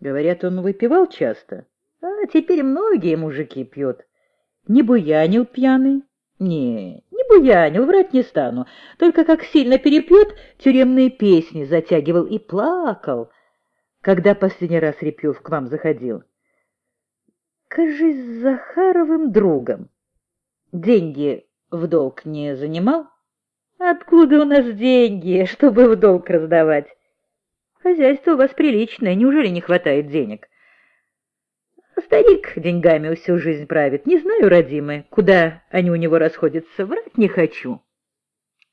Говорят, он выпивал часто. А теперь многие мужики пьют. Не буянил пьяный? Не, не буянил, врать не стану. Только как сильно перепьет, тюремные песни затягивал и плакал. Когда последний раз Репьев к вам заходил? Кажись, Захаровым другом. Деньги в долг не занимал? Откуда у нас деньги, чтобы в долг раздавать? Хозяйство у вас приличное, неужели не хватает денег? Старик деньгами всю жизнь правит. Не знаю, родимые, куда они у него расходятся, врать не хочу.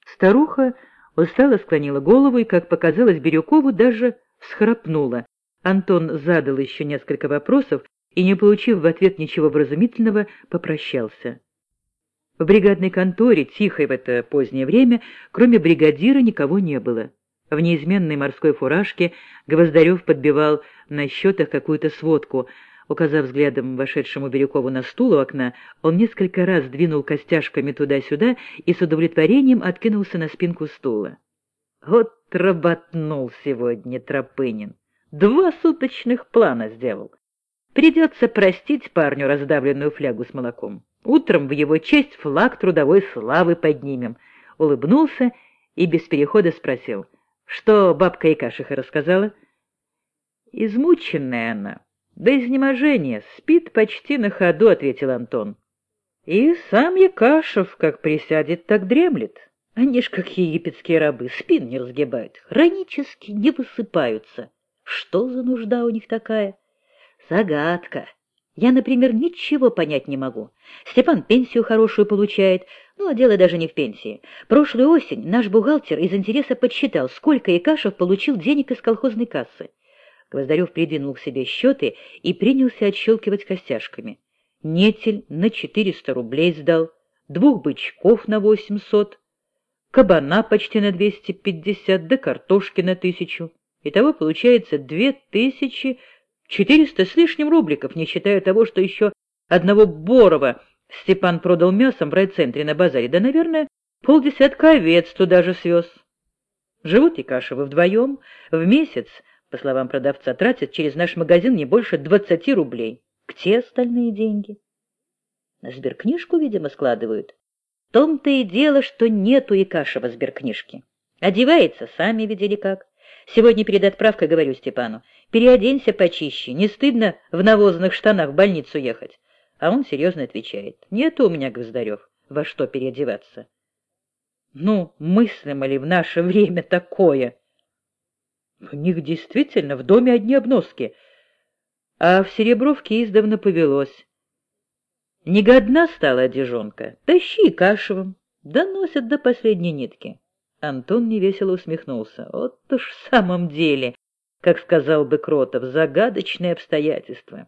Старуха устало склонила голову и, как показалось Бирюкову, даже всхрапнула. Антон задал еще несколько вопросов и, не получив в ответ ничего вразумительного, попрощался. В бригадной конторе, тихой в это позднее время, кроме бригадира никого не было. В неизменной морской фуражке Гвоздарев подбивал на счетах какую-то сводку. Указав взглядом вошедшему Бирюкову на стул у окна, он несколько раз двинул костяшками туда-сюда и с удовлетворением откинулся на спинку стула. Вот работнул сегодня Тропынин. Два суточных плана сделал. Придется простить парню раздавленную флягу с молоком. Утром в его честь флаг трудовой славы поднимем. Улыбнулся и без перехода спросил, что бабка Икашиха рассказала. Измученная она, до изнеможения, спит почти на ходу, — ответил Антон. И сам Якашев, как присядет, так дремлет. Они ж, как египетские рабы, спин не разгибают, хронически не высыпаются. Что за нужда у них такая? Загадка. Я, например, ничего понять не могу. Степан пенсию хорошую получает, ну, а дело даже не в пенсии. Прошлую осень наш бухгалтер из интереса подсчитал, сколько Якашев получил денег из колхозной кассы. Гвоздарев придвинул к себе счеты и принялся отщелкивать костяшками. Нетель на 400 рублей сдал, двух бычков на 800, кабана почти на 250, да картошки на тысячу. Итого получается 2400 с лишним рубликов, не считая того, что еще одного Борова Степан продал мясом в райцентре на базаре, да, наверное, полдесятка овец туда же свез. Живут Якашевы вдвоем, в месяц, по словам продавца, тратят через наш магазин не больше двадцати рублей. Где остальные деньги? На сберкнижку, видимо, складывают. В том-то и дело, что нету Якашева сберкнижки. Одевается, сами видели как. Сегодня перед отправкой говорю Степану, переоденься почище, не стыдно в навозных штанах в больницу ехать. А он серьезно отвечает, нет у меня, Гвоздарев, во что переодеваться. Ну, мыслимо ли в наше время такое? У них действительно в доме одни обноски, а в Серебровке издавна повелось. Негодна стала одежонка, тащи кашевым, доносят до последней нитки. Антон невесело усмехнулся. Вот уж в самом деле, как сказал бы Кротов, загадочные обстоятельства.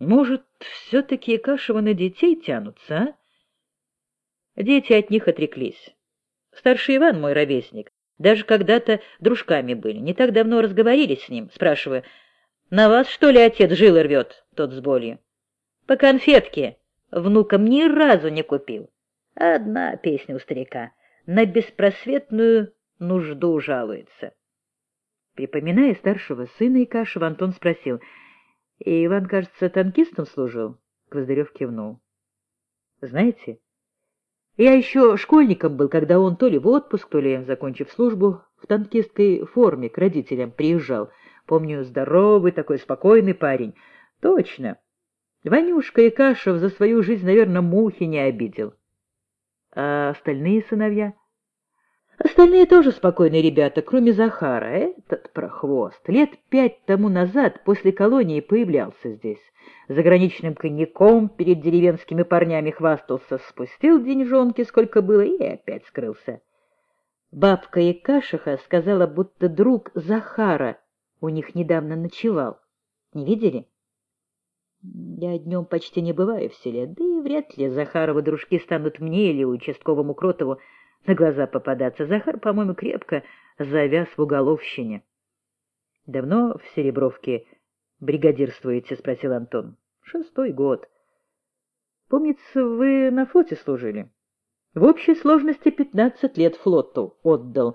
Может, все-таки Кашева на детей тянутся, а? Дети от них отреклись. Старший Иван, мой ровесник, даже когда-то дружками были. Не так давно разговорились с ним, спрашивая, «На вас, что ли, отец жил рвет?» Тот с болью. «По конфетке. Внукам ни разу не купил. Одна песня у старика. На беспросветную нужду жалуется». Припоминая старшего сына Икашева, Антон спросил — и Иван, кажется, танкистом служил? Гвоздарев кивнул. Знаете, я еще школьником был, когда он то ли в отпуск, то ли, закончив службу, в танкистской форме к родителям приезжал. Помню, здоровый такой спокойный парень. Точно. Ванюшка и Кашев за свою жизнь, наверное, мухи не обидел. А остальные сыновья? Остальные тоже спокойные ребята, кроме Захара. Этот прохвост лет пять тому назад после колонии появлялся здесь. Заграничным коньяком перед деревенскими парнями хвастался, спустил деньжонки, сколько было, и опять скрылся. Бабка Якашиха сказала, будто друг Захара у них недавно ночевал. Не видели? Я днем почти не бываю в селе, да и вряд ли Захаровы дружки станут мне или участковому Кротову на глаза попадаться. Захар, по-моему, крепко завяз в уголовщине. — Давно в Серебровке бригадирствуете? — спросил Антон. — Шестой год. — Помнится, вы на флоте служили? — В общей сложности пятнадцать лет флоту отдал.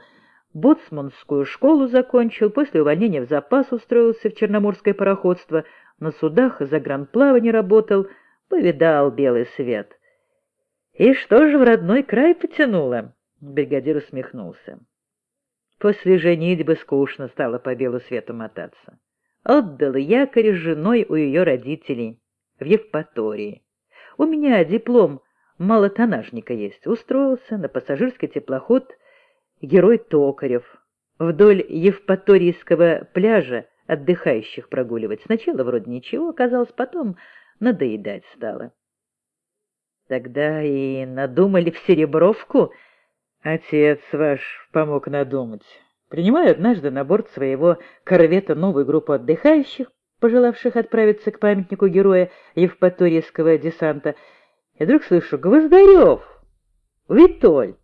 боцманскую школу закончил, после увольнения в запас устроился в Черноморское пароходство, на судах и загранплавании работал, повидал белый свет. «И что же в родной край потянуло?» — бригадир усмехнулся. После женитьбы скучно стало по белу свету мотаться. Отдал якорь с женой у ее родителей в Евпатории. У меня диплом малотонажника есть. Устроился на пассажирский теплоход герой Токарев. Вдоль Евпаторийского пляжа отдыхающих прогуливать. Сначала вроде ничего, оказалось, потом надоедать стало. Тогда и надумали в Серебровку. Отец ваш помог надумать. Принимаю однажды на борт своего корвета новую группу отдыхающих, пожелавших отправиться к памятнику героя Евпаторийского десанта, и вдруг слышу «Гвоздарев! Витольд!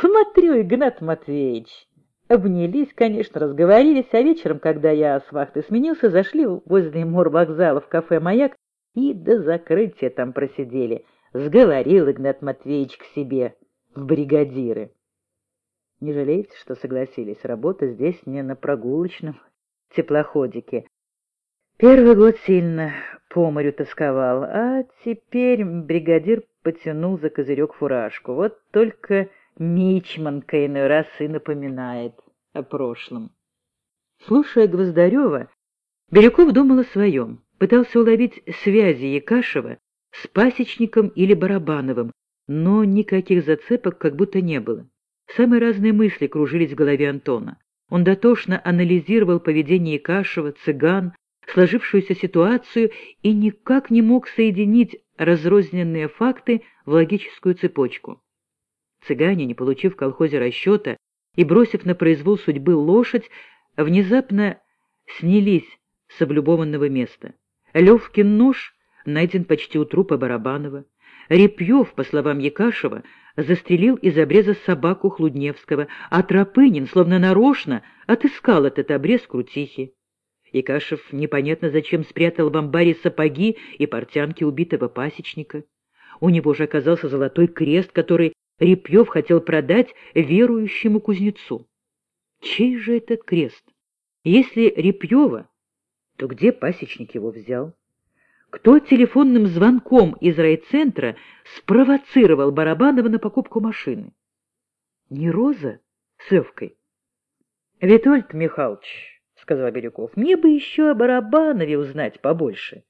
Смотрю, Игнат Матвеевич!» Обнялись, конечно, разговорились, а вечером, когда я с вахты сменился, зашли возле морвокзала в кафе «Маяк» и до закрытия там просидели. Сговорил Игнат Матвеевич к себе в бригадиры. Не жалеете, что согласились? Работа здесь не на прогулочном теплоходике. Первый год сильно по морю тосковал, а теперь бригадир потянул за козырек фуражку. Вот только Мичманка иной раз и напоминает о прошлом. Слушая Гвоздарева, Бирюков думал о своем, пытался уловить связи Якашева с Пасечником или Барабановым, но никаких зацепок как будто не было. Самые разные мысли кружились в голове Антона. Он дотошно анализировал поведение Якашева, цыган, сложившуюся ситуацию и никак не мог соединить разрозненные факты в логическую цепочку. Цыгане, не получив в колхозе расчета и бросив на произвол судьбы лошадь, внезапно снялись с облюбованного места. Левкин нож найден почти у трупа Барабанова. Репьев, по словам Якашева, застрелил из обреза собаку Хлудневского, а Тропынин, словно нарочно, отыскал этот обрез Крутихи. Якашев непонятно зачем спрятал в амбаре сапоги и портянки убитого пасечника. У него же оказался золотой крест, который Репьев хотел продать верующему кузнецу. Чей же этот крест? Если Репьева, то где пасечник его взял? Кто телефонным звонком из райцентра спровоцировал Барабанова на покупку машины? Не Роза с Эвкой? — Витольд Михайлович, — сказал Бирюков, — мне бы еще о Барабанове узнать побольше.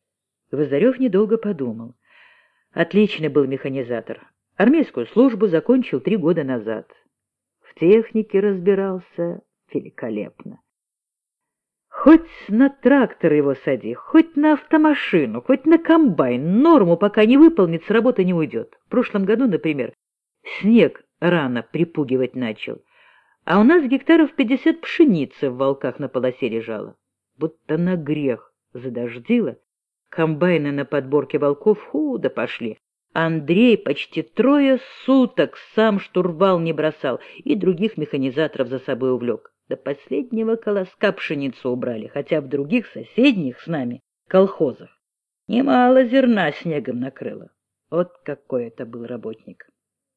Гвоздарев недолго подумал. Отличный был механизатор. Армейскую службу закончил три года назад. В технике разбирался великолепно. Хоть на трактор его сади, хоть на автомашину, хоть на комбайн, норму пока не выполнит, с работы не уйдет. В прошлом году, например, снег рано припугивать начал, а у нас гектаров пятьдесят пшеницы в волках на полосе лежало. Будто на грех задождило. Комбайны на подборке волков худо пошли, Андрей почти трое суток сам штурвал не бросал и других механизаторов за собой увлек. До последнего колоска пшеницу убрали, хотя в других соседних с нами колхозах немало зерна снегом накрыло. Вот какой это был работник.